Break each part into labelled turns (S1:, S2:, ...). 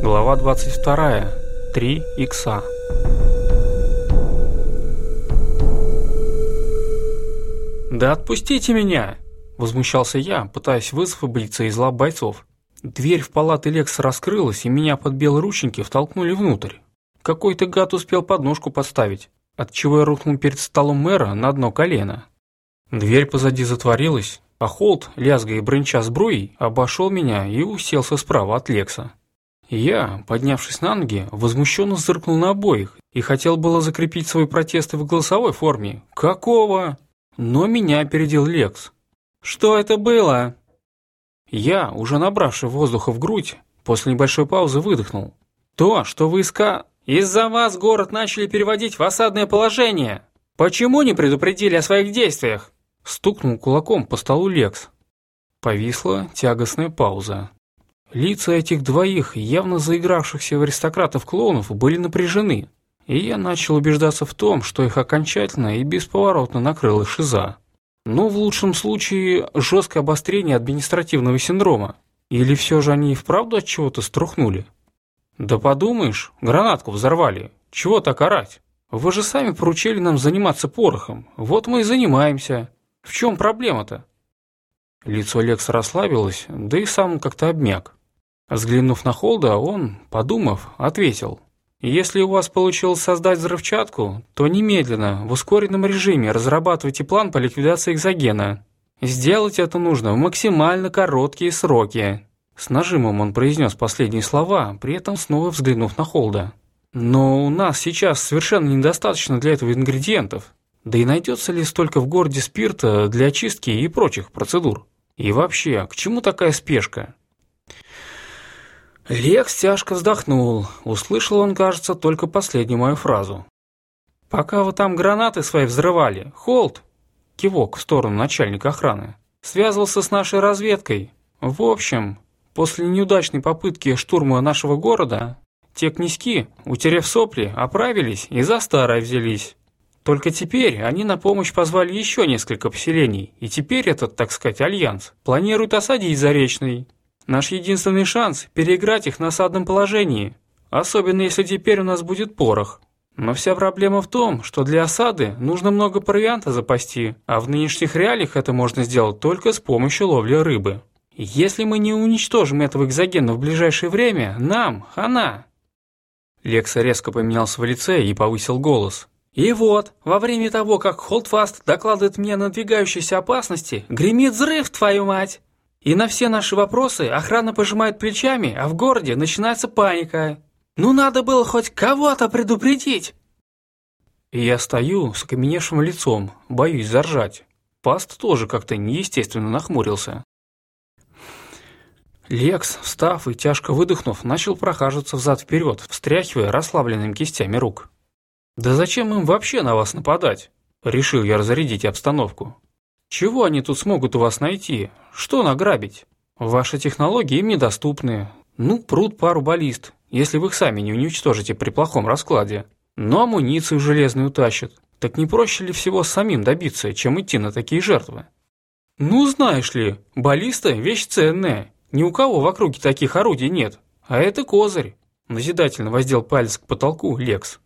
S1: Глава 22. Три икса. «Да отпустите меня!» – возмущался я, пытаясь высвободиться из лап бойцов. Дверь в палаты Лекса раскрылась, и меня под белорученьки втолкнули внутрь. Какой-то гад успел подножку подставить, отчего я рухнул перед столом мэра на дно колено. Дверь позади затворилась, а Холт, лязгая и брынча сбруей, обошел меня и уселся справа от Лекса. Я, поднявшись на ноги, возмущенно зыркнул на обоих и хотел было закрепить свои протесты в голосовой форме. «Какого?» Но меня опередил Лекс. «Что это было?» Я, уже набравший воздуха в грудь, после небольшой паузы выдохнул. «То, что вы иска...» «Из-за вас город начали переводить в осадное положение! Почему не предупредили о своих действиях?» Стукнул кулаком по столу Лекс. Повисла тягостная пауза. Лица этих двоих, явно заигравшихся в аристократов-клоунов, были напряжены, и я начал убеждаться в том, что их окончательно и бесповоротно накрыла шиза. Но в лучшем случае жесткое обострение административного синдрома. Или все же они и вправду от чего-то струхнули? Да подумаешь, гранатку взорвали. Чего так орать? Вы же сами поручили нам заниматься порохом. Вот мы и занимаемся. В чем проблема-то? Лицо Лекса расслабилось, да и сам как-то обмяк. Взглянув на Холда, он, подумав, ответил. «Если у вас получилось создать взрывчатку, то немедленно, в ускоренном режиме, разрабатывайте план по ликвидации экзогена. Сделать это нужно в максимально короткие сроки». С нажимом он произнес последние слова, при этом снова взглянув на Холда. «Но у нас сейчас совершенно недостаточно для этого ингредиентов. Да и найдется ли столько в городе спирта для очистки и прочих процедур? И вообще, к чему такая спешка?» Лекс тяжко вздохнул. Услышал он, кажется, только последнюю мою фразу. «Пока вы там гранаты свои взрывали, Холт!» Кивок в сторону начальника охраны. «Связывался с нашей разведкой. В общем, после неудачной попытки штурма нашего города, те князьки, утерев сопли, оправились и за старое взялись. Только теперь они на помощь позвали еще несколько поселений, и теперь этот, так сказать, альянс планирует осадить Заречный». Наш единственный шанс – переиграть их на осадном положении, особенно если теперь у нас будет порох. Но вся проблема в том, что для осады нужно много провианта запасти, а в нынешних реалиях это можно сделать только с помощью ловли рыбы. Если мы не уничтожим этого экзогена в ближайшее время, нам хана. Лекса резко поменялся в лице и повысил голос. И вот, во время того, как Холдфаст докладывает мне о надвигающейся опасности, гремит взрыв, твою мать! И на все наши вопросы охрана пожимает плечами, а в городе начинается паника. Ну надо было хоть кого-то предупредить. Я стою с окаменевшим лицом, боюсь заржать. Паст тоже как-то неестественно нахмурился. Лекс, встав и тяжко выдохнув, начал прохаживаться взад-вперед, встряхивая расслабленными кистями рук. «Да зачем им вообще на вас нападать?» Решил я разрядить обстановку. Чего они тут смогут у вас найти? Что награбить? Ваши технологии им недоступны. Ну, пруд пару баллист, если вы их сами не уничтожите при плохом раскладе. Но амуницию железную тащат. Так не проще ли всего самим добиться, чем идти на такие жертвы? Ну, знаешь ли, баллиста – вещь ценная. Ни у кого в округе таких орудий нет. А это козырь. Назидательно воздел палец к потолку Лекс.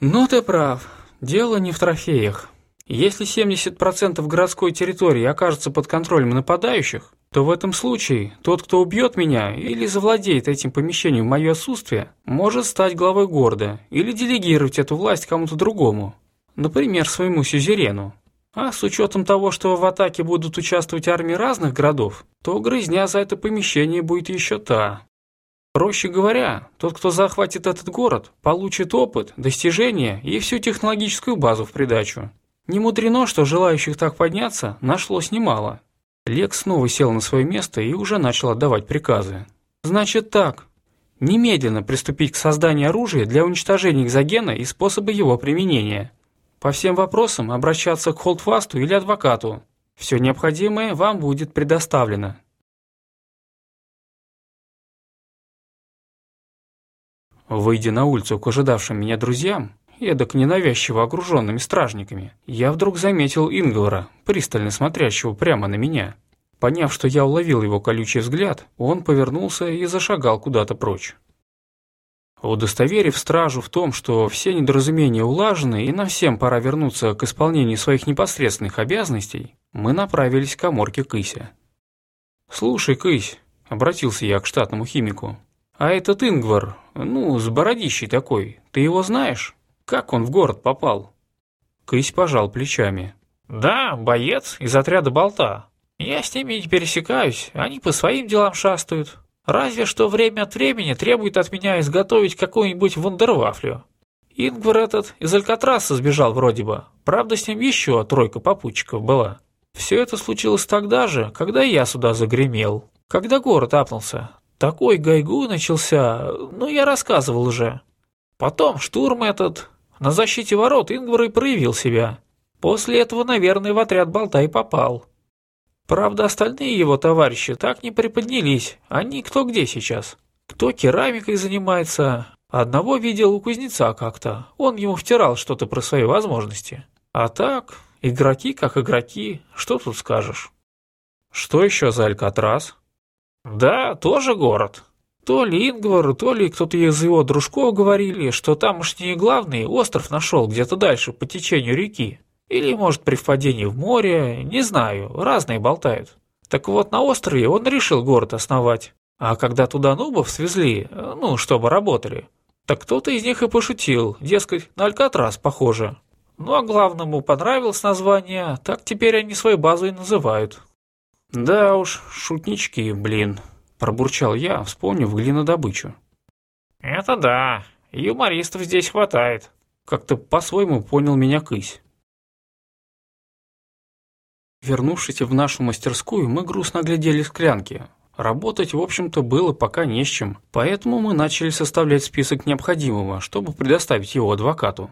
S1: Но ты прав, дело не в трофеях. Если 70% городской территории окажется под контролем нападающих, то в этом случае тот, кто убьет меня или завладеет этим помещением в мое отсутствие, может стать главой города или делегировать эту власть кому-то другому, например, своему сюзерену. А с учетом того, что в атаке будут участвовать армии разных городов, то грызня за это помещение будет еще та. Проще говоря, тот, кто захватит этот город, получит опыт, достижения и всю технологическую базу в придачу. Не мудрено, что желающих так подняться нашлось немало. Лекс снова сел на свое место и уже начал отдавать приказы. «Значит так. Немедленно приступить к созданию оружия для уничтожения экзогена и способа его применения. По всем вопросам обращаться к холдфасту или адвокату. Все необходимое вам будет предоставлено». Выйдя на улицу к ожидавшим меня друзьям, эдак ненавязчиво окруженными стражниками, я вдруг заметил Инглора, пристально смотрящего прямо на меня. Поняв, что я уловил его колючий взгляд, он повернулся и зашагал куда-то прочь. Удостоверив стражу в том, что все недоразумения улажены и на всем пора вернуться к исполнению своих непосредственных обязанностей, мы направились к коморке Кыся. «Слушай, Кысь», — обратился я к штатному химику, — «а этот Ингвар, ну, с бородищей такой, ты его знаешь?» Как он в город попал? Кысь пожал плечами.
S2: Да, боец из отряда болта. Я с ними не пересекаюсь, они по своим делам шастают. Разве что время от времени требует от меня изготовить какую-нибудь вундервафлю. Ингвар этот из Алькатраса сбежал вроде бы. Правда, с ним еще тройка попутчиков была. Все это случилось тогда же, когда я сюда загремел. Когда город апнулся. Такой гайгу начался, ну я рассказывал уже. Потом штурм этот, на защите ворот Ингвар и проявил себя. После этого, наверное, в отряд Болтай попал. Правда, остальные его товарищи так не приподнялись. Они кто где сейчас? Кто керамикой занимается? Одного видел у кузнеца как-то. Он ему втирал что-то про свои возможности. А так, игроки как игроки, что тут скажешь?
S1: Что еще за Алькатрас?
S2: Да, тоже город. То ли Ингвару, то ли кто-то из его дружков говорили, что тамошний главный остров нашел где-то дальше по течению реки. Или, может, при впадении в море, не знаю, разные болтают. Так вот, на острове он решил город основать. А когда туда нубов свезли, ну, чтобы работали, так кто-то из них и пошутил, дескать, на Алькатрас похоже. Ну, а главному понравилось название, так теперь они свою базу и называют.
S1: Да уж, шутнички, блин пробурчал я, вспомнив, глинодобычу.
S2: «Это да, юмористов здесь хватает», —
S1: как-то по-своему понял меня кысь. Вернувшись в нашу мастерскую, мы грустно глядели склянки. Работать, в общем-то, было пока не с чем, поэтому мы начали составлять список необходимого, чтобы предоставить его адвокату.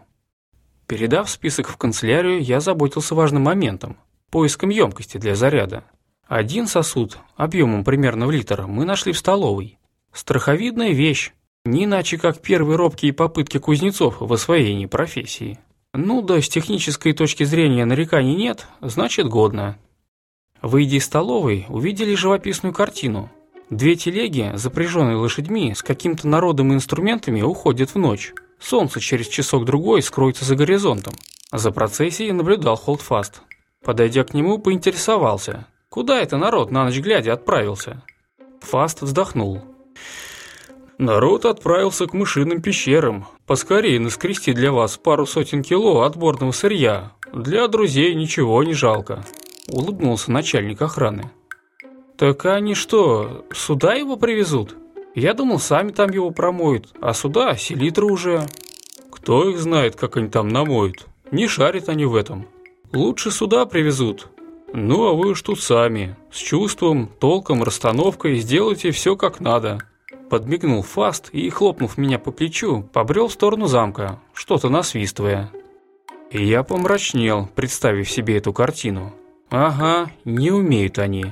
S1: Передав список в канцелярию, я заботился важным моментом – поиском емкости для заряда. Один сосуд, объемом примерно в литр, мы нашли в столовой. Страховидная вещь, не иначе как первые робкие попытки кузнецов в освоении профессии. Ну да, с технической точки зрения нареканий нет, значит годно. Выйдя из столовой, увидели живописную картину. Две телеги, запряженные лошадьми, с каким-то народом и инструментами уходят в ночь. Солнце через часок-другой скроется за горизонтом. За процессией наблюдал Холдфаст. Подойдя к нему, поинтересовался – Куда это народ на ночь глядя отправился? Фаст вздохнул. Народ отправился к мышиным пещерам. Поскорее наскрести для вас пару сотен кило отборного сырья. Для друзей ничего не жалко. Улыбнулся начальник охраны. Так они что, сюда его привезут? Я думал, сами там его промоют, а сюда селитру уже. Кто их знает, как они там намоют? Не шарят они в этом. Лучше сюда привезут, ну а вы уж тут сами, с чувством, толком, расстановкой сделайте все как надо. Подмигнул Фаст и, хлопнув меня по плечу, побрел в сторону замка, что-то насвистывая. И я помрачнел, представив себе эту картину. Ага, не умеют они.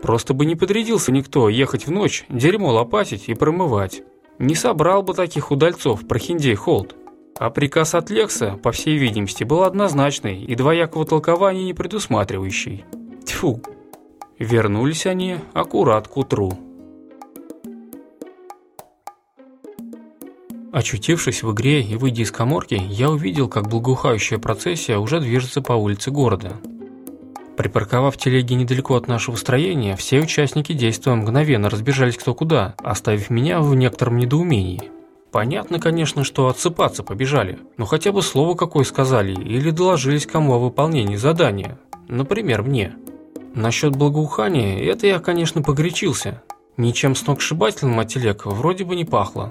S1: Просто бы не подрядился никто ехать в ночь, дерьмо лопатить и промывать. Не собрал бы таких удальцов прохиндей Холд. А приказ от Лекса, по всей видимости, был однозначный и двоякого толкования не предусматривающий. Тьфу. Вернулись они аккурат к утру. Очутившись в игре и выйдя из коморки, я увидел, как благоухающая процессия уже движется по улице города. Припарковав телеги недалеко от нашего строения, все участники действия мгновенно разбежались кто куда, оставив меня в некотором недоумении. Понятно, конечно, что отсыпаться побежали, но хотя бы слово какое сказали или доложились кому о выполнении задания, например, мне. Насчет благоухания, это я, конечно, погорячился. Ничем сногсшибательным от телег вроде бы не пахло.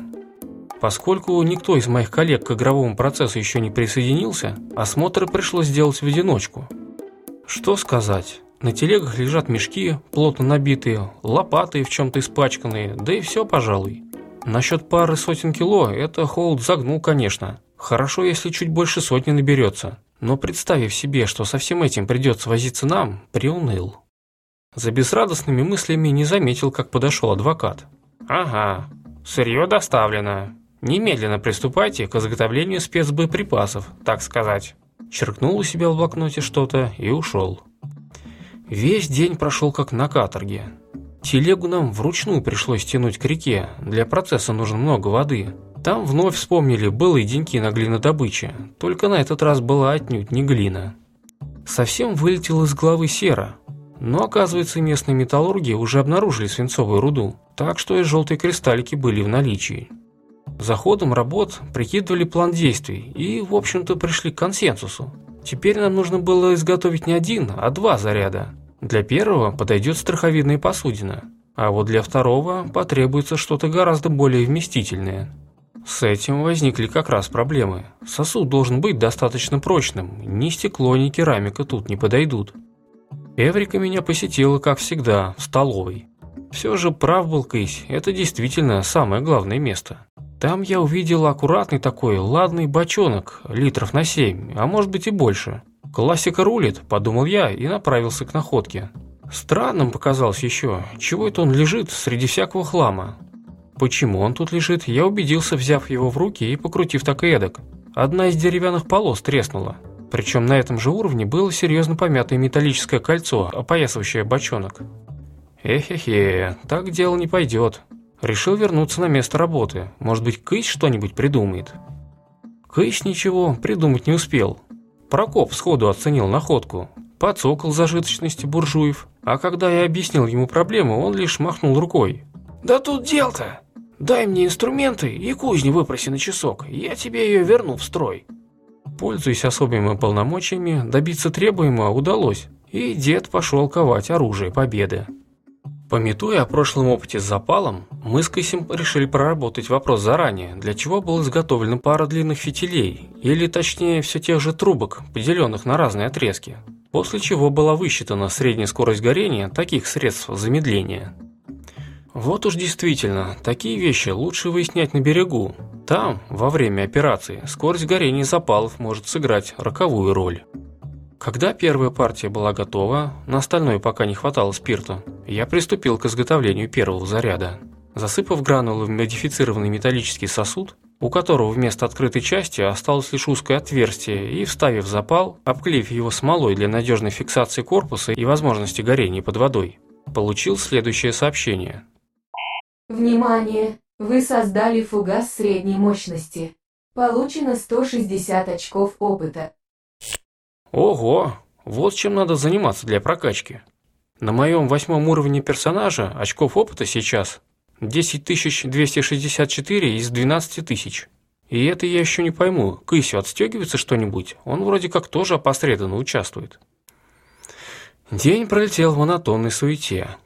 S1: Поскольку никто из моих коллег к игровому процессу еще не присоединился, осмотр пришлось сделать в одиночку. Что сказать? На телегах лежат мешки, плотно набитые, лопаты в чем-то испачканные, да и все, пожалуй. Насчет пары сотен кило, это Холд загнул, конечно. Хорошо, если чуть больше сотни наберется. Но представив себе, что со всем этим придется возиться нам, приуныл. За безрадостными мыслями не заметил, как подошел адвокат. «Ага, сырье доставлено. Немедленно приступайте к изготовлению спецбоеприпасов, так сказать». Черкнул у себя в блокноте что-то и ушел. Весь день прошел как на каторге. Телегу нам вручную пришлось тянуть к реке, для процесса нужно много воды. Там вновь вспомнили былые деньки на глинодобыче, только на этот раз была отнюдь не глина. Совсем вылетел из головы сера. Но оказывается, местные металлурги уже обнаружили свинцовую руду, так что и желтые кристаллики были в наличии. За ходом работ прикидывали план действий и, в общем-то, пришли к консенсусу. Теперь нам нужно было изготовить не один, а два заряда. Для первого подойдет страховидная посудина, а вот для второго потребуется что-то гораздо более вместительное. С этим возникли как раз проблемы. Сосуд должен быть достаточно прочным, ни стекло, ни керамика тут не подойдут. Эврика меня посетила, как всегда, в столовой. Все же прав был Кысь, это действительно самое главное место. Там я увидел аккуратный такой ладный бочонок, литров на 7, а может быть и больше. «Классика рулит», – подумал я и направился к находке. Странным показалось еще, чего это он лежит среди всякого хлама. Почему он тут лежит, я убедился, взяв его в руки и покрутив так эдак. Одна из деревянных полос треснула. Причем на этом же уровне было серьезно помятое металлическое кольцо, опоясывающее бочонок. Эхе-хе, так дело не пойдет. Решил вернуться на место работы. Может быть, Кысь что-нибудь придумает? Кысь ничего придумать не успел. Прокоп сходу оценил находку, подсокал зажиточности буржуев, а когда я объяснил ему проблему, он лишь махнул рукой. «Да тут дел-то! Дай мне инструменты и кузню выпроси на часок, я тебе ее верну в строй». Пользуясь особыми полномочиями, добиться требуемого удалось, и дед пошел ковать оружие победы. Пометуя о прошлом опыте с запалом, мы с Кысем решили проработать вопрос заранее, для чего была изготовлена пара длинных фитилей, или точнее все тех же трубок, поделенных на разные отрезки, после чего была высчитана средняя скорость горения таких средств замедления. Вот уж действительно, такие вещи лучше выяснять на берегу. Там, во время операции, скорость горения запалов может сыграть роковую роль. Когда первая партия была готова, на остальное пока не хватало спирта, я приступил к изготовлению первого заряда. Засыпав гранулы в модифицированный металлический сосуд, у которого вместо открытой части осталось лишь узкое отверстие, и, вставив запал, обклеив его смолой для надежной фиксации корпуса и возможности горения под водой, получил следующее сообщение.
S3: Внимание! Вы создали фугас средней мощности. Получено 160 очков опыта.
S1: Ого, вот чем надо заниматься для прокачки. На моем восьмом уровне персонажа очков опыта сейчас 10264 из 12 тысяч. И это я еще не пойму, Кысю отстегивается что-нибудь? Он вроде как тоже опосредованно участвует. День пролетел в монотонной суете.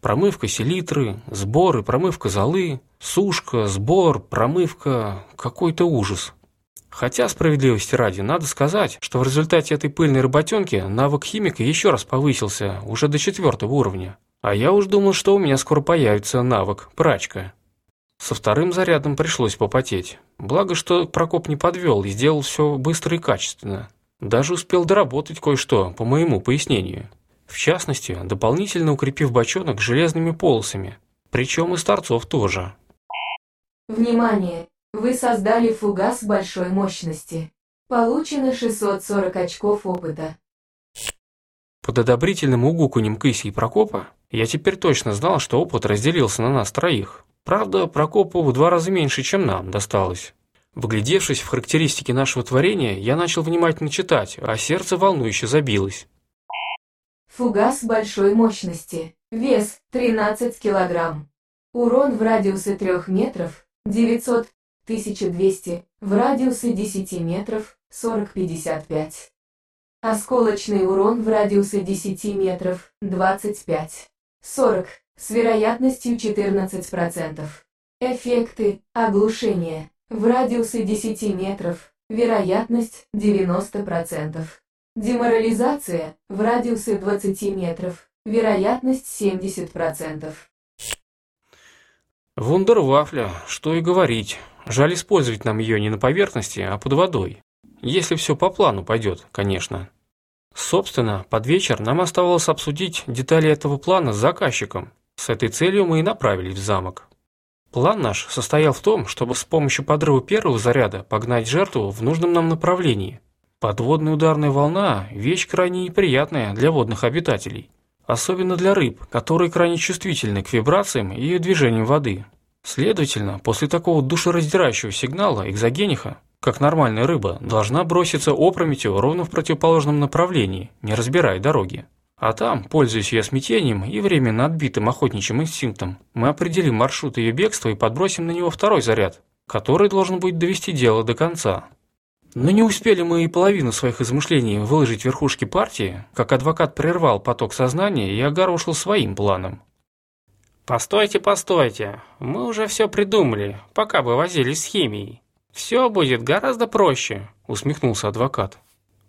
S1: Промывка селитры, сборы, промывка золы, сушка, сбор, промывка... Какой-то ужас. Хотя, справедливости ради, надо сказать, что в результате этой пыльной работёнки навык химика ещё раз повысился, уже до четвёртого уровня. А я уж думал, что у меня скоро появится навык прачка. Со вторым зарядом пришлось попотеть. Благо, что Прокоп не подвёл и сделал всё быстро и качественно. Даже успел доработать кое-что, по моему пояснению. В частности, дополнительно укрепив бочонок железными полосами. причём и с торцов тоже.
S3: Внимание! Вы создали фугас большой мощности. Получено 640 очков опыта.
S1: Под одобрительным угукунем Кыси и Прокопа я теперь точно знал, что опыт разделился на нас троих. Правда, Прокопу в два раза меньше, чем нам досталось. Вглядевшись в характеристики нашего творения, я начал внимательно читать, а сердце волнующе забилось.
S3: Фугас большой мощности. Вес – 13 килограмм. Урон в радиусе 3 метров – 900, 1200, в радиусы 10 метров, 40-55. Осколочный урон в радиусы 10 метров, 25. 40, с вероятностью 14%. Эффекты, оглушение, в радиусы 10 метров, вероятность 90%. Деморализация, в радиусы 20 метров, вероятность 70%.
S1: Вундервафля, что и говорить. Жаль использовать нам ее не на поверхности, а под водой. Если все по плану пойдет, конечно. Собственно, под вечер нам оставалось обсудить детали этого плана с заказчиком. С этой целью мы и направились в замок. План наш состоял в том, чтобы с помощью подрыва первого заряда погнать жертву в нужном нам направлении. Подводная ударная волна – вещь крайне неприятная для водных обитателей особенно для рыб, которые крайне чувствительны к вибрациям и движениям воды.
S4: Следовательно, после такого душераздирающего сигнала экзогениха, как нормальная рыба, должна броситься опрометью ровно в противоположном направлении, не разбирая дороги. А там, пользуясь ее смятением и временно отбитым охотничьим инстинктом, мы определим маршрут ее бегства и подбросим на него второй заряд, который должен будет довести дело до конца. Но не успели мы и половину своих измышлений выложить верхушке партии, как адвокат прервал поток сознания и огорошил своим планом.
S1: «Постойте, постойте, мы уже все придумали, пока вы возились с химией. Все будет гораздо проще», — усмехнулся адвокат.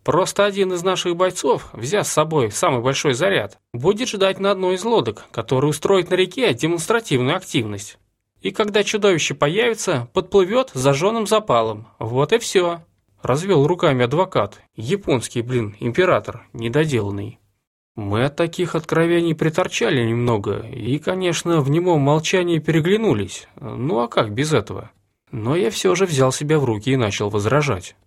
S1: «Просто один из наших бойцов, взяв с собой самый большой заряд, будет ждать на одной из лодок, которая устроит на реке демонстративную активность. И когда чудовище появится, подплывет зажженным запалом. Вот и все». Развел руками адвокат, японский, блин, император, недоделанный. Мы от таких откровений приторчали немного и, конечно, в немом молчании переглянулись. Ну а как без этого? Но я все же взял себя в руки и начал возражать.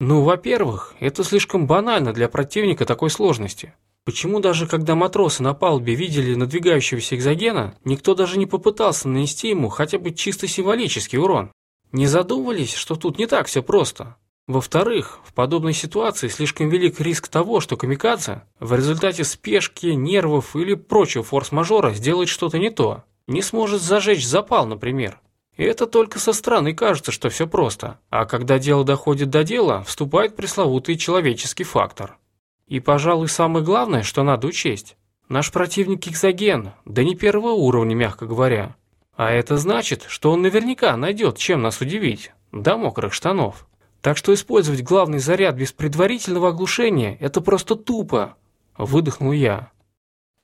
S1: Ну, во-первых, это слишком банально для противника такой сложности. Почему даже когда матросы на палубе видели надвигающегося экзогена, никто даже не попытался нанести ему хотя бы чисто символический урон? Не задумывались, что тут не так все просто? Во-вторых, в подобной ситуации слишком велик риск того, что камикадзе в результате спешки, нервов или прочего форс-мажора сделает что-то не то. Не сможет зажечь запал, например. И это только со стороны кажется, что все просто. А когда дело доходит до дела, вступает пресловутый человеческий фактор. И, пожалуй, самое главное, что надо учесть. Наш противник экзоген, да не первого уровня, мягко говоря. А это значит, что он наверняка найдет, чем нас удивить, до мокрых штанов. Так что использовать главный заряд без предварительного оглушения – это просто тупо!» – выдохнул я.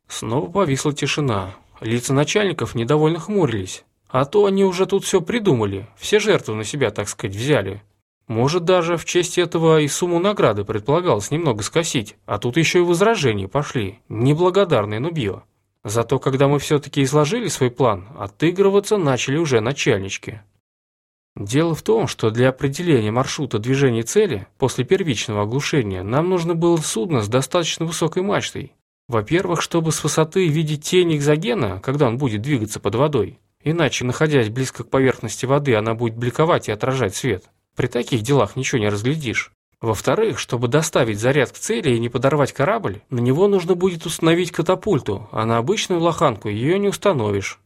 S1: Снова повисла тишина. Лица начальников недовольно хмурились. А то они уже тут все придумали, все жертвы на себя, так сказать, взяли. Может, даже в честь этого и сумму награды предполагалось немного скосить, а тут еще и возражения пошли, неблагодарное нубье. Зато когда мы все-таки изложили свой план, отыгрываться начали уже начальнички. Дело в том, что для определения маршрута движения цели после первичного оглушения нам нужно было судно с достаточно высокой мачтой. Во-первых, чтобы с высоты видеть тень экзогена, когда он будет двигаться под водой. Иначе, находясь близко к поверхности воды, она будет бликовать и отражать свет. При таких делах ничего не разглядишь. Во-вторых, чтобы доставить заряд к цели и не подорвать корабль, на него нужно будет установить катапульту, а на обычную лоханку ее не установишь.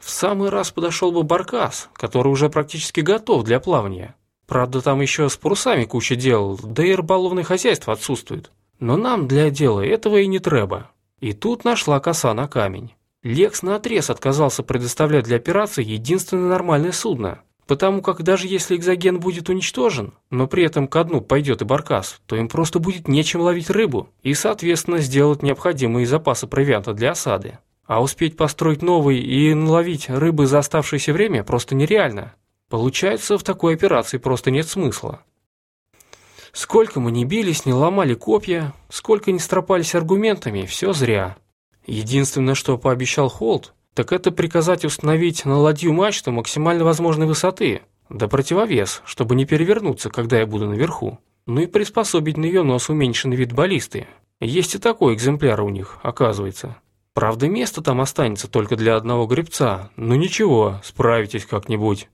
S1: В самый раз подошел бы баркас, который уже практически готов для плавания. Правда, там еще с парусами куча дел, да и рыболовное хозяйство отсутствует. Но нам для дела этого и не треба. И тут нашла коса на камень. Лекс наотрез отказался предоставлять для операции единственное нормальное судно, потому как даже если экзоген будет уничтожен, но при этом ко дну пойдет и баркас, то им просто будет нечем ловить рыбу и, соответственно, сделать необходимые запасы провианта для осады. А успеть построить новый и наловить рыбы за оставшееся время просто нереально. Получается, в такой операции просто нет смысла. Сколько мы не бились, не ломали копья, сколько не стропались аргументами, все зря. Единственное, что пообещал Холт, так это приказать установить на ладью мачту максимально возможной высоты, да противовес, чтобы не перевернуться, когда я буду наверху. Ну и приспособить на ее нос уменьшенный вид баллисты. Есть и такой экземпляр у них, оказывается. Правда, место там останется только для одного гребца, но ничего, справитесь как-нибудь.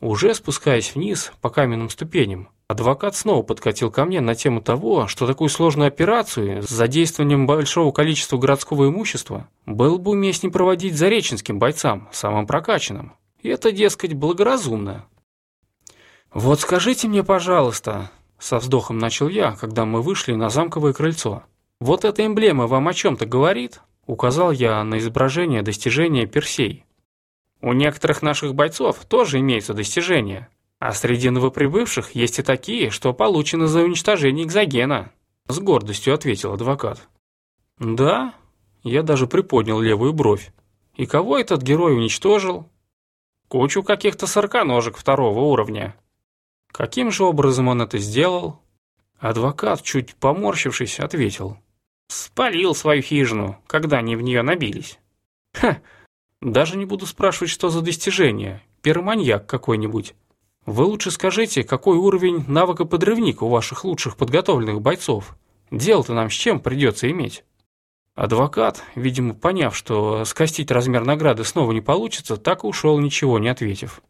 S1: Уже спускаясь вниз по каменным ступеням, адвокат снова подкатил ко мне на тему того, что такую сложную операцию с задействованием большого количества городского имущества было бы уместнее проводить зареченским бойцам, самым прокачанным. И это, дескать, благоразумно. «Вот скажите мне, пожалуйста», – со вздохом начал я, когда мы вышли на замковое крыльцо – «Вот эта эмблема вам о чем-то говорит?» – указал я на изображение достижения Персей. «У некоторых наших бойцов тоже имеются достижения, а среди новоприбывших есть и такие, что получены за уничтожение экзогена», – с гордостью ответил адвокат. «Да?» – я даже приподнял левую бровь. «И кого этот герой уничтожил?» «Кучу каких-то сороконожек второго уровня». «Каким же образом он это сделал?» Адвокат, чуть поморщившись, ответил – Спалил свою хижину, когда они в нее набились. Ха, даже не буду спрашивать, что за достижение. Пироманьяк какой-нибудь. Вы лучше скажите, какой уровень навыка подрывник у ваших лучших подготовленных бойцов? Дело-то нам с чем придется иметь? Адвокат, видимо, поняв, что скостить размер награды снова не получится, так и ушел, ничего не ответив.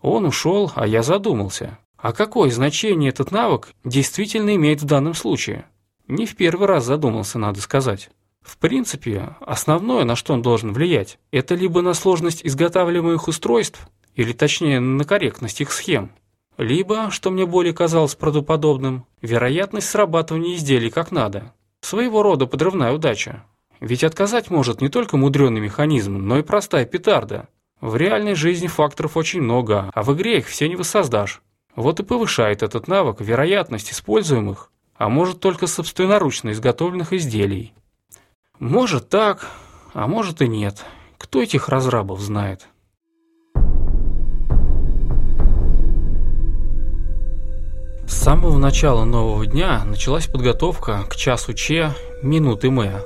S1: Он ушел, а я задумался. А какое значение этот навык действительно имеет в данном случае? не в первый раз задумался, надо сказать. В принципе, основное, на что он должен влиять, это либо на сложность изготавливаемых устройств, или точнее на корректность их схем, либо, что мне более казалось правдоподобным, вероятность срабатывания изделий как надо. Своего рода подрывная удача. Ведь отказать может не только мудрёный механизм, но и простая петарда. В реальной жизни факторов очень много, а в игре их все не воссоздашь. Вот и повышает этот навык вероятность используемых а может только собственноручно изготовленных изделий. Может так, а может и нет. Кто этих разрабов знает? С самого начала нового дня началась подготовка к часу Че минуты Мэ.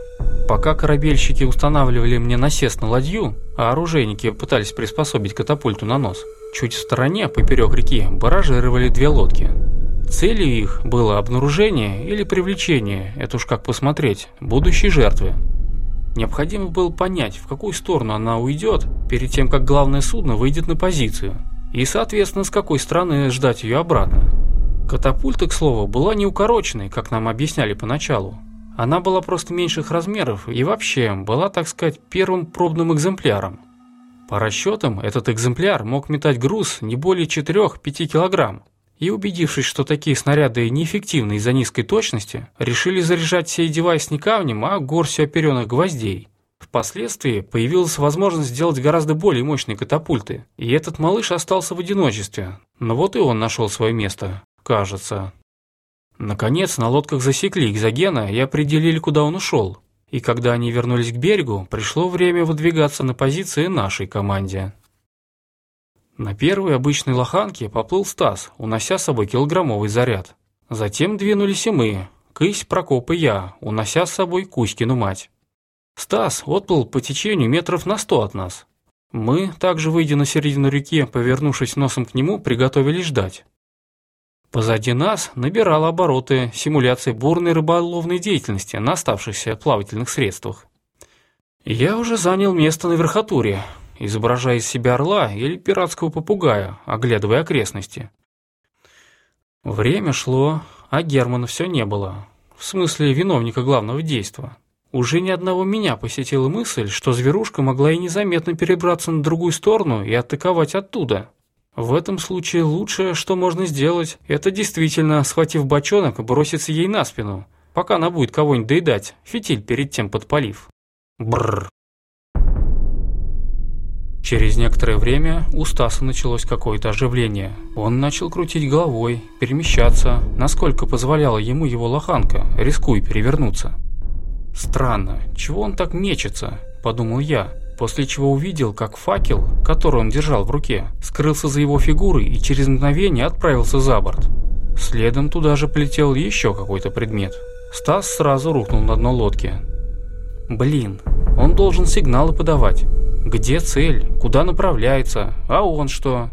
S1: Пока корабельщики устанавливали мне насест на ладью, а оружейники пытались приспособить катапульту на нос, чуть в стороне, поперек реки, баражировали две лодки – Целью их было обнаружение или привлечение, это уж как посмотреть, будущей жертвы. Необходимо было понять, в какую сторону она уйдет, перед тем, как главное судно выйдет на позицию, и, соответственно, с какой стороны ждать ее обратно. Катапульта, к слову, была не укороченной, как нам объясняли поначалу. Она была просто меньших размеров и вообще была, так сказать, первым пробным экземпляром. По расчетам, этот экземпляр мог метать груз не более 4-5 килограмм, и, убедившись, что такие снаряды неэффективны из-за низкой точности, решили заряжать сей девайс не камнем, а горстью оперенных гвоздей. Впоследствии появилась возможность сделать гораздо более мощные катапульты, и этот малыш остался в одиночестве, но вот и он нашел свое место, кажется. Наконец, на лодках засекли экзогена и определили, куда он ушел. И когда они вернулись к берегу, пришло время выдвигаться на позиции нашей команде. На первой обычной лоханке поплыл Стас, унося с собой килограммовый заряд. Затем двинулись и мы, Кысь, Прокоп и я, унося с собой Кузькину мать. Стас отплыл по течению метров на сто от нас. Мы, также выйдя на середину реки, повернувшись носом к нему, приготовились ждать. Позади нас набирала обороты симуляция бурной рыболовной деятельности на оставшихся плавательных средствах. Я уже занял место на верхотуре, изображая из себя орла или пиратского попугая, оглядывая окрестности. Время шло, а Германа все не было. В смысле виновника главного действа. Уже ни одного меня посетила мысль, что зверушка могла и незаметно перебраться на другую сторону и атаковать оттуда. В этом случае лучшее, что можно сделать, это действительно, схватив бочонок, броситься ей на спину, пока она будет кого-нибудь доедать, фитиль перед тем подпалив. Бррр. Через некоторое время у Стаса началось какое-то оживление. Он начал крутить головой, перемещаться, насколько позволяла ему его лоханка, рискуя перевернуться. «Странно, чего он так мечется?» – подумал я, после чего увидел, как факел, который он держал в руке, скрылся за его фигурой и через мгновение отправился за борт. Следом туда же полетел еще какой-то предмет. Стас сразу рухнул на дно лодки. «Блин, он должен сигналы подавать». Где цель? Куда направляется? А он что?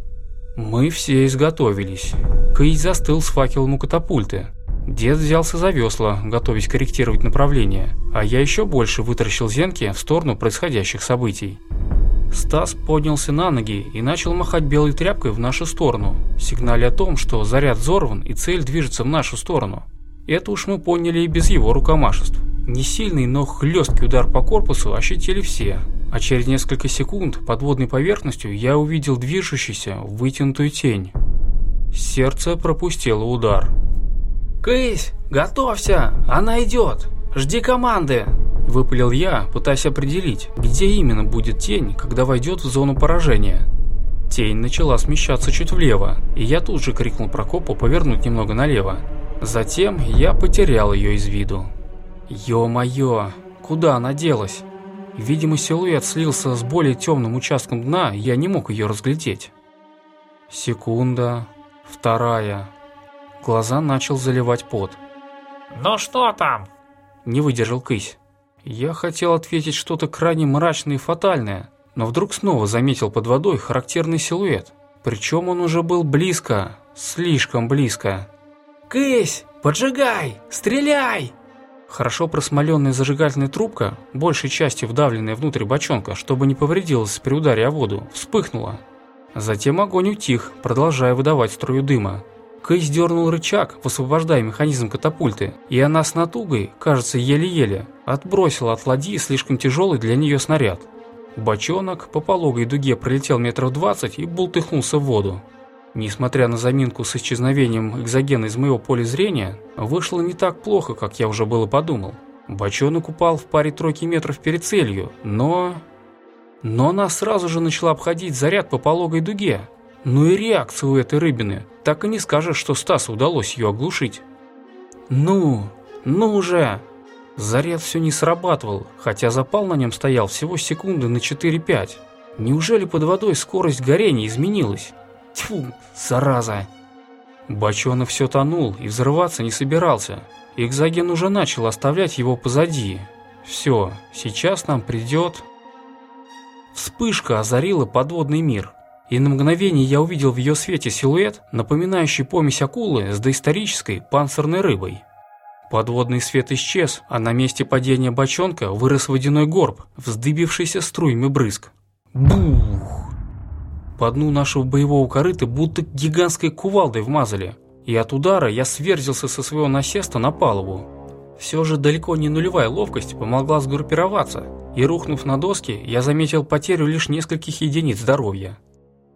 S1: Мы все изготовились. Кэй застыл с факелом у катапульты. Дед взялся за весла, готовясь корректировать направление, а я еще больше вытаращил зенки в сторону происходящих событий. Стас поднялся на ноги и начал махать белой тряпкой в нашу сторону, сигналя о том, что заряд взорван и цель движется в нашу сторону. Это уж мы поняли и без его рукомашеств. Несильный, но хлесткий удар по корпусу ощутили все, а через несколько секунд под водной поверхностью я увидел движущуюся, вытянутую тень. Сердце пропустило удар.
S2: «Кысь, готовься! Она идет! Жди команды!»
S1: Выпалил я, пытаясь определить, где именно будет тень, когда войдет в зону поражения. Тень начала смещаться чуть влево, и я тут же крикнул Прокопу повернуть немного налево. Затем я потерял ее из виду. «Ё-моё, куда она делась?» Видимо, силуэт слился с более темным участком дна, я не мог ее разглядеть. Секунда, вторая. Глаза начал заливать пот.
S2: «Ну что там?»
S1: – не выдержал Кысь. Я хотел ответить что-то крайне мрачное и фатальное, но вдруг снова заметил под водой характерный силуэт. Причем он уже был близко, слишком близко.
S2: «Кысь, поджигай, стреляй!»
S1: Хорошо просмоленная зажигательная трубка, большей частью вдавленная внутрь бочонка, чтобы не повредилась при ударе о воду, вспыхнула. Затем огонь утих, продолжая выдавать струю дыма. Кэй сдернул рычаг, высвобождая механизм катапульты, и она с натугой, кажется еле-еле, отбросила от ладьи слишком тяжелый для нее снаряд. Бочонок по пологой дуге пролетел метров двадцать и бултыхнулся в воду несмотря на заминку с исчезновением экзогена из моего поля зрения, вышло не так плохо, как я уже было подумал. Бочонок упал в паре тройки метров перед целью, но... Но она сразу же начала обходить заряд по пологой дуге. Ну и реакция у этой рыбины. Так и не скажешь, что Стасу удалось ее оглушить. «Ну, ну уже!» Заряд все не срабатывал, хотя запал на нем стоял всего секунды на 4-5. Неужели под водой скорость горения изменилась? Тьфу, зараза!» Бочонок все тонул и взрываться не собирался. Экзоген уже начал оставлять его позади. «Все, сейчас нам придет...» Вспышка озарила подводный мир. И на мгновение я увидел в ее свете силуэт, напоминающий помесь акулы с доисторической панцирной рыбой. Подводный свет исчез, а на месте падения бочонка вырос водяной горб, вздыбившийся струями брызг. Бух! По дну нашего боевого корыта будто гигантской кувалдой вмазали, и от удара я сверзился со своего насеста на палубу. Все же далеко не нулевая ловкость помогла сгруппироваться, и рухнув на доски, я заметил потерю лишь нескольких единиц здоровья.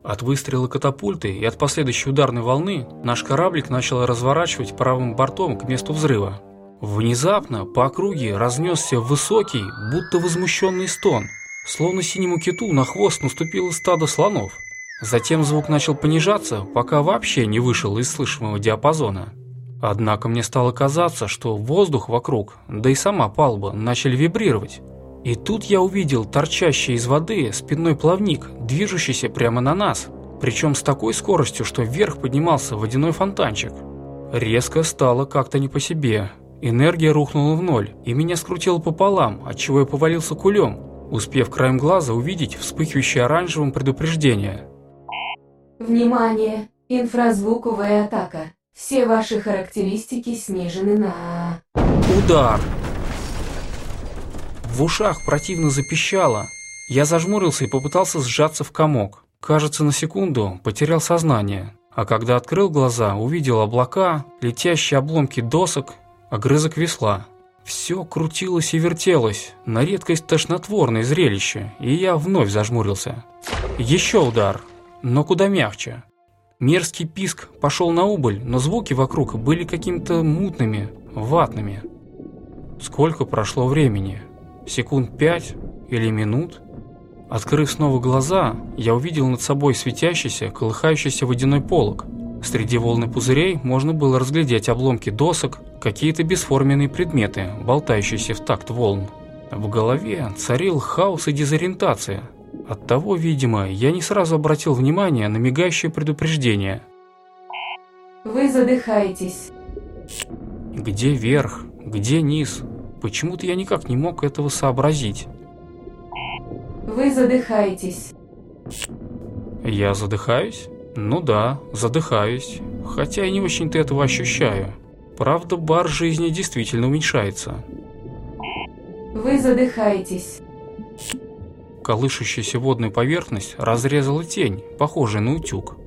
S1: От выстрела катапульты и от последующей ударной волны наш кораблик начал разворачивать правым бортом к месту взрыва. Внезапно по округе разнесся высокий, будто возмущенный стон, словно синему киту на хвост наступило стадо слонов. Затем звук начал понижаться, пока вообще не вышел из слышимого диапазона. Однако мне стало казаться, что воздух вокруг, да и сама палуба, начали вибрировать. И тут я увидел торчащий из воды спинной плавник, движущийся прямо на нас, причем с такой скоростью, что вверх поднимался водяной фонтанчик. Резко стало как-то не по себе. Энергия рухнула в ноль, и меня скрутило пополам, отчего я повалился кулем, успев краем глаза увидеть вспыхивающее оранжевым предупреждение –
S3: Внимание! Инфразвуковая атака. Все ваши характеристики снижены на...
S1: Удар! В ушах противно запищало. Я зажмурился и попытался сжаться в комок. Кажется, на секунду потерял сознание. А когда открыл глаза, увидел облака, летящие обломки досок, огрызок весла. Все крутилось и вертелось, на редкость тошнотворное зрелище, и я вновь зажмурился. Еще удар но куда мягче. Мерзкий писк пошел на убыль, но звуки вокруг были какими-то мутными, ватными. Сколько прошло времени? Секунд пять или минут? Открыв снова глаза, я увидел над собой светящийся, колыхающийся водяной полог. Среди волны пузырей можно было разглядеть обломки досок, какие-то бесформенные предметы, болтающиеся в такт волн. В голове царил хаос и дезориентация – Оттого, видимо, я не сразу обратил внимание на мигающее предупреждение.
S3: Вы задыхаетесь.
S1: Где верх, где низ? Почему-то я никак не мог этого сообразить.
S3: Вы задыхаетесь.
S1: Я задыхаюсь? Ну да, задыхаюсь. Хотя я не очень-то этого ощущаю. Правда, бар жизни действительно уменьшается.
S3: Вы задыхаетесь
S1: колышущаяся водная поверхность разрезала тень, похожая на утюг.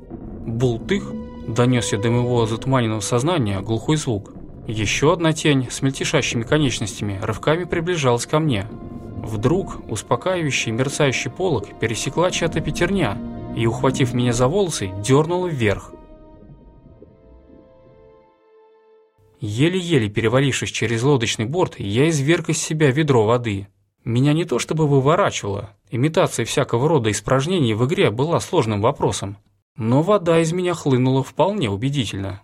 S1: Бултых донесся до моего затуманенного сознания глухой звук. Еще одна тень с мельтешащими конечностями рывками приближалась ко мне. Вдруг успокаивающий мерцающий полог пересекла чья-то пятерня и, ухватив меня за волосы, дернула вверх. Еле-еле перевалившись через лодочный борт, я изверг из себя ведро воды. Меня не то чтобы выворачивало, Имитация всякого рода испражнений в игре была сложным вопросом, но вода из меня хлынула вполне убедительно.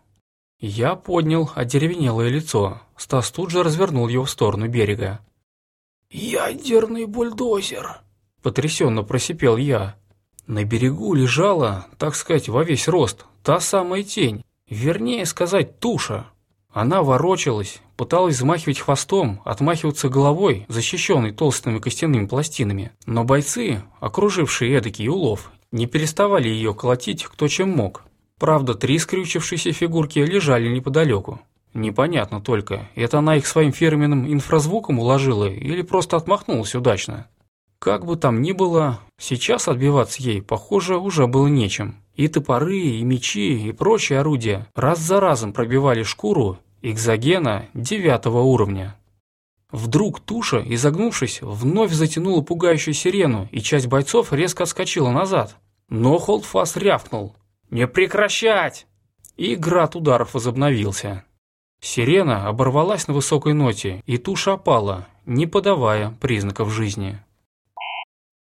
S1: Я поднял одеревенелое лицо, Стас тут же развернул его в сторону берега. «Ядерный бульдозер!» – потрясенно просипел я. На берегу лежала, так сказать, во весь рост, та самая тень, вернее сказать, туша. Она ворочалась, пыталась взмахивать хвостом, отмахиваться головой, защищенной толстыми костяными пластинами. Но бойцы, окружившие эдакий улов, не переставали ее колотить кто чем мог. Правда, три скрючившиеся фигурки лежали неподалеку. Непонятно только, это она их своим фирменным инфразвуком уложила или просто отмахнулась удачно. Как бы там ни было, сейчас отбиваться ей, похоже, уже было нечем. И топоры, и мечи, и прочие орудия раз за разом пробивали шкуру экзогена девятого уровня. Вдруг туша, изогнувшись, вновь затянула пугающую сирену, и часть бойцов резко отскочила назад. Но Холдфас рявкнул. «Не прекращать!» И град ударов возобновился. Сирена оборвалась на высокой ноте, и туша опала, не подавая признаков жизни.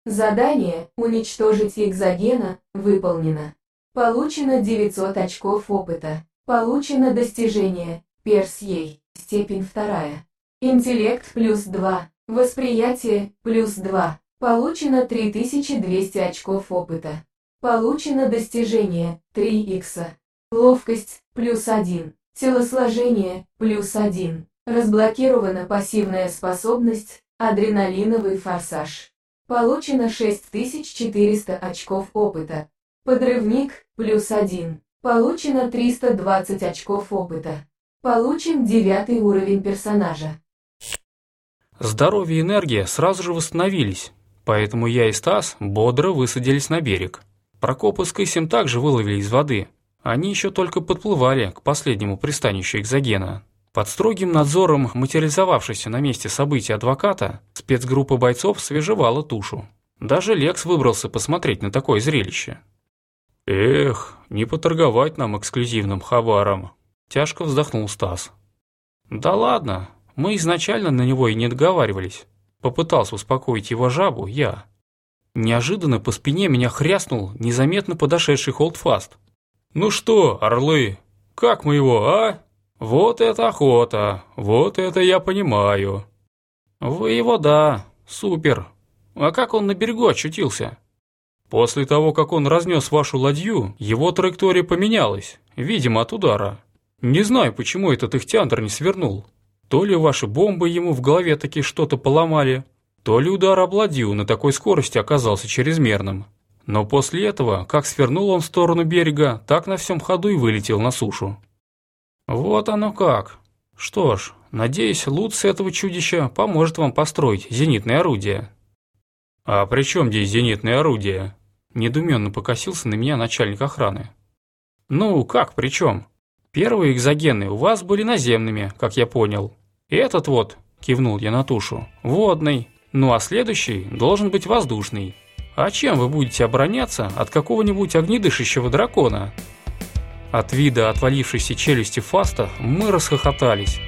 S3: Задание «Уничтожить экзогена» выполнено. Получено 900 очков опыта. Получено достижение Персьей, степень вторая. Интеллект плюс 2, восприятие плюс 2. Получено 3200 очков опыта. Получено достижение 3 икса. Ловкость плюс 1, телосложение плюс 1. Разблокирована пассивная способность адреналиновый форсаж. Получено 6400 очков опыта. Подрывник плюс 1. Получено 320 очков опыта. Получим девятый уровень персонажа.
S1: Здоровье и энергия сразу же восстановились, поэтому я и Стас бодро высадились на берег. Прокопа с Кысем также выловили из воды. Они еще только подплывали к последнему пристанищу экзогена. Под строгим надзором материализовавшейся на месте событий адвоката, спецгруппа бойцов свежевала тушу. Даже Лекс выбрался посмотреть на такое зрелище. «Эх, не поторговать нам эксклюзивным хабаром», Тяжко вздохнул Стас. «Да ладно, мы изначально на него и не договаривались». Попытался успокоить его жабу я. Неожиданно по спине меня хряснул незаметно подошедший холдфаст. «Ну что, орлы, как мы его, а? Вот это охота, вот это я понимаю». «Вы его, да, супер. А как он на берегу очутился?» «После того, как он разнес вашу ладью, его траектория поменялась, видимо, от удара». Не знаю, почему этот их не свернул. То ли ваши бомбы ему в голове таки что-то поломали, то ли удар обладил на такой скорости оказался чрезмерным. Но после этого, как свернул он в сторону берега, так на всем ходу и вылетел на сушу. Вот оно как. Что ж, надеюсь, лут с этого чудища поможет вам построить зенитное орудие. А при чем здесь зенитное орудие? Недуменно покосился на меня начальник охраны. Ну, как при чем? Первые экзогены у вас были наземными, как я понял. Этот вот, кивнул я на тушу, водный. Ну а следующий должен быть воздушный. А чем вы будете обороняться от какого-нибудь огнедышащего дракона? От вида отвалившейся челюсти Фаста мы расхохотались.